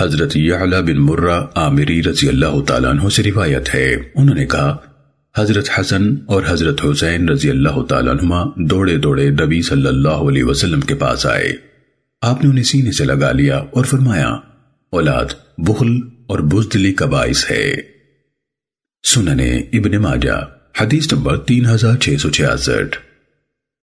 حضرت یعلا بن مرہ عامری رضی اللہ تعالیٰ عنہ سے روایت ہے۔ انہوں نے کہا، حضرت حسن اور حضرت حسین رضی اللہ تعالیٰ عنہ دوڑے دوڑے نبی صلی اللہ علیہ وسلم کے پاس آئے۔ آپ نے انہیں سینے سے لگا لیا اور فرمایا، اولاد، بخل اور بزدلی کا باعث ہے۔ سننے ابن ماجہ، حدیث نمبر تین ہزار چھ سو چھیاسٹھ۔